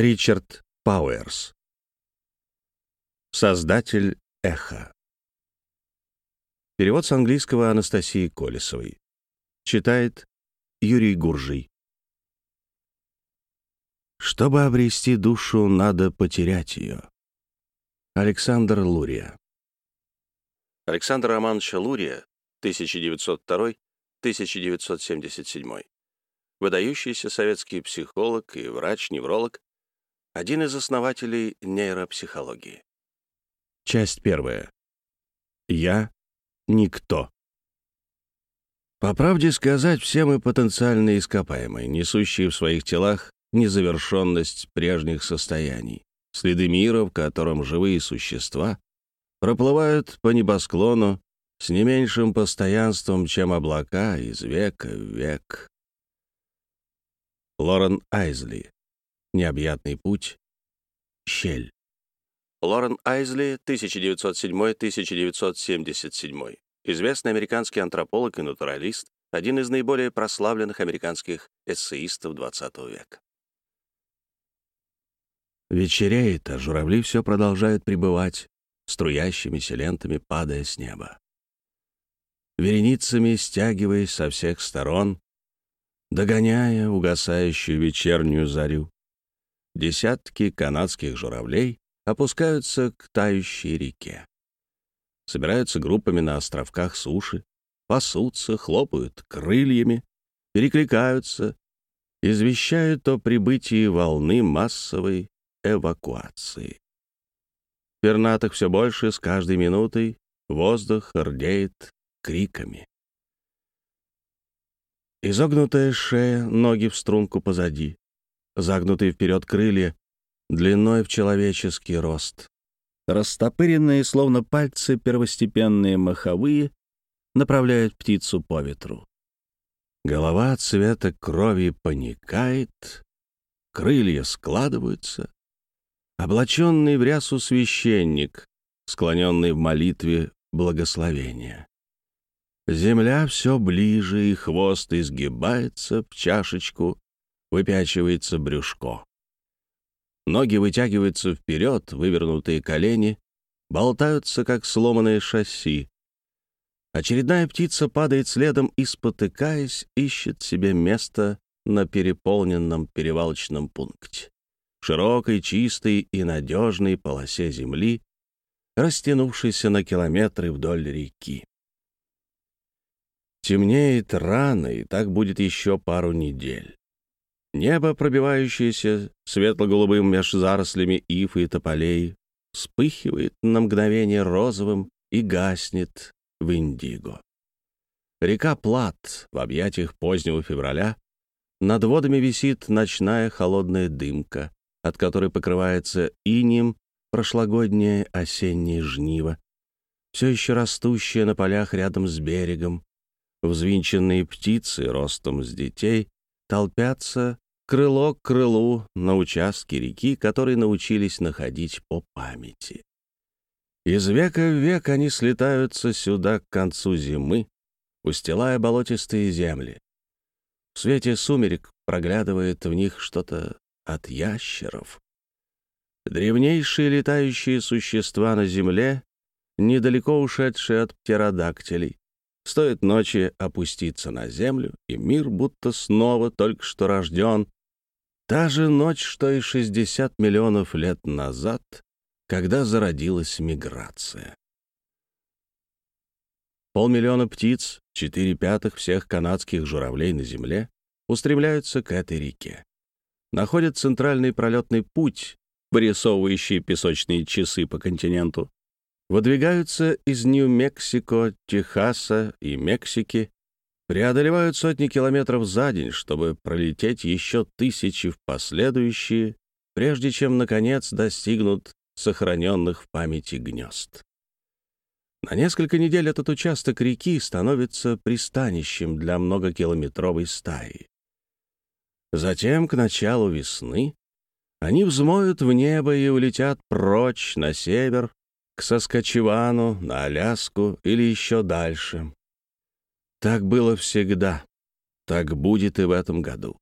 Ричард Пауэрс. Создатель эхо. Перевод с английского Анастасии Колесовой. Читает Юрий Гуржий. Чтобы обрести душу, надо потерять ее. Александр Лурия. Александр Романович Лурия, 1902-1977. Выдающийся советский психолог и врач-невролог, один из основателей нейропсихологии. Часть первая. Я — никто. По правде сказать, все мы потенциально ископаемые, несущие в своих телах незавершенность прежних состояний, следы мира, в котором живые существа проплывают по небосклону с не меньшим постоянством, чем облака из века в век. Лорен Айзли. Необъятный путь. Щель. Лорен Айзли, 1907-1977. Известный американский антрополог и натуралист, один из наиболее прославленных американских эссеистов XX века. Вечереет, а журавли все продолжают пребывать, струящимися лентами падая с неба. Вереницами стягиваясь со всех сторон, догоняя угасающую вечернюю зарю, десятки канадских журавлей опускаются к тающей реке. Собираются группами на островках суши, пасутся, хлопают крыльями, перекликаются, извещают о прибытии волны массовой эвакуации. Пернатых все больше с каждой минутой, воздух рдеет криками. Изогнутая шея, ноги в струнку позади, загнутые вперед крылья, длиной в человеческий рост. Растопыренные, словно пальцы, первостепенные маховые направляют птицу по ветру. Голова цвета крови паникает, крылья складываются, облаченный в рясу священник, склоненный в молитве благословения. Земля все ближе, и хвост изгибается в чашечку, выпячивается брюшко. Ноги вытягиваются вперед, вывернутые колени, болтаются, как сломанное шасси. Очередная птица падает следом и, спотыкаясь, ищет себе место на переполненном перевалочном пункте широкой, чистой и надежной полосе земли, растянувшейся на километры вдоль реки. Темнеет рано, и так будет еще пару недель. Небо, пробивающееся светло-голубым меж зарослями ифы и тополей, вспыхивает на мгновение розовым и гаснет в индиго. Река Плат в объятиях позднего февраля над водами висит ночная холодная дымка, от которой покрывается инем прошлогоднее осеннее жниво, все еще растущее на полях рядом с берегом. Взвинченные птицы ростом с детей толпятся крыло к крылу на участке реки, которые научились находить по памяти. Из века в век они слетаются сюда к концу зимы, устилая болотистые земли. В свете сумерек проглядывает в них что-то от ящеров. Древнейшие летающие существа на Земле, недалеко ушедшие от птеродактилей. Стоит ночи опуститься на Землю, и мир будто снова только что рожден. Та же ночь, что и 60 миллионов лет назад, когда зародилась миграция. Полмиллиона птиц, четыре пятых всех канадских журавлей на Земле, устремляются к этой реке находят центральный пролетный путь, вырисовывающий песочные часы по континенту, выдвигаются из Нью-Мексико, Техаса и Мексики, преодолевают сотни километров за день, чтобы пролететь еще тысячи в последующие, прежде чем, наконец, достигнут сохраненных в памяти гнезд. На несколько недель этот участок реки становится пристанищем для многокилометровой стаи. Затем, к началу весны, они взмоют в небо и улетят прочь на север, к Соскочевану, на Аляску или еще дальше. Так было всегда. Так будет и в этом году.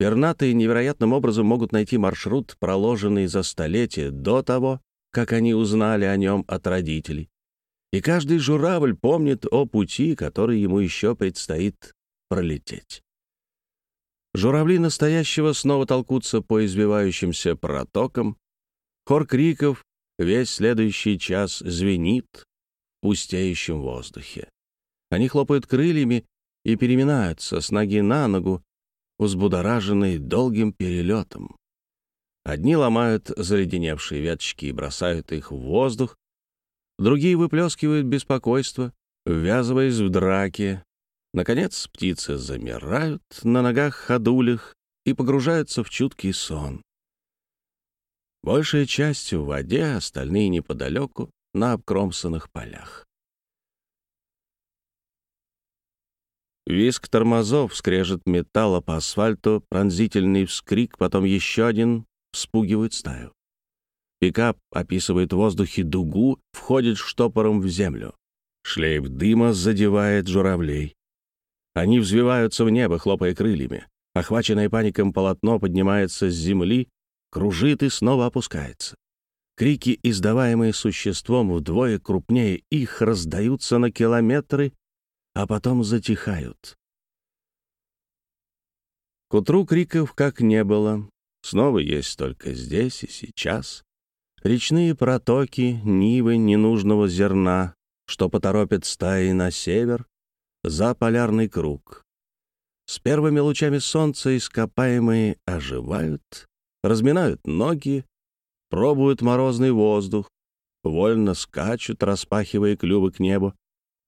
Пернатые невероятным образом могут найти маршрут, проложенный за столетия до того, как они узнали о нем от родителей. И каждый журавль помнит о пути, который ему еще предстоит пролететь. Журавли настоящего снова толкутся по извивающимся протокам. Хор криков весь следующий час звенит в пустеющем воздухе. Они хлопают крыльями и переминаются с ноги на ногу, взбудораженные долгим перелетом. Одни ломают заледеневшие веточки и бросают их в воздух, другие выплескивают беспокойство, ввязываясь в драки. Наконец птицы замирают на ногах-ходулях и погружаются в чуткий сон. Большая часть в воде, остальные неподалеку, на обкромсанных полях. Виск тормозов, скрежет металла по асфальту, пронзительный вскрик, потом еще один вспугивает стаю. Пикап описывает в воздухе дугу, входит штопором в землю. Шлейф дыма задевает журавлей. Они взвиваются в небо, хлопая крыльями. Охваченное паником полотно поднимается с земли, кружит и снова опускается. Крики, издаваемые существом вдвое крупнее их, раздаются на километры, а потом затихают. К утру криков как не было. Снова есть только здесь и сейчас. Речные протоки, нивы ненужного зерна, что поторопят стаи на север, за полярный круг. С первыми лучами солнца ископаемые оживают, разминают ноги, пробуют морозный воздух, вольно скачут, распахивая клювы к небу,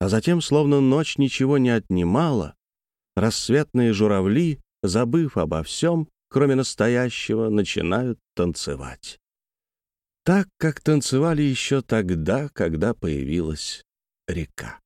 а затем, словно ночь ничего не отнимала, рассветные журавли, забыв обо всем, кроме настоящего, начинают танцевать так, как танцевали еще тогда, когда появилась река.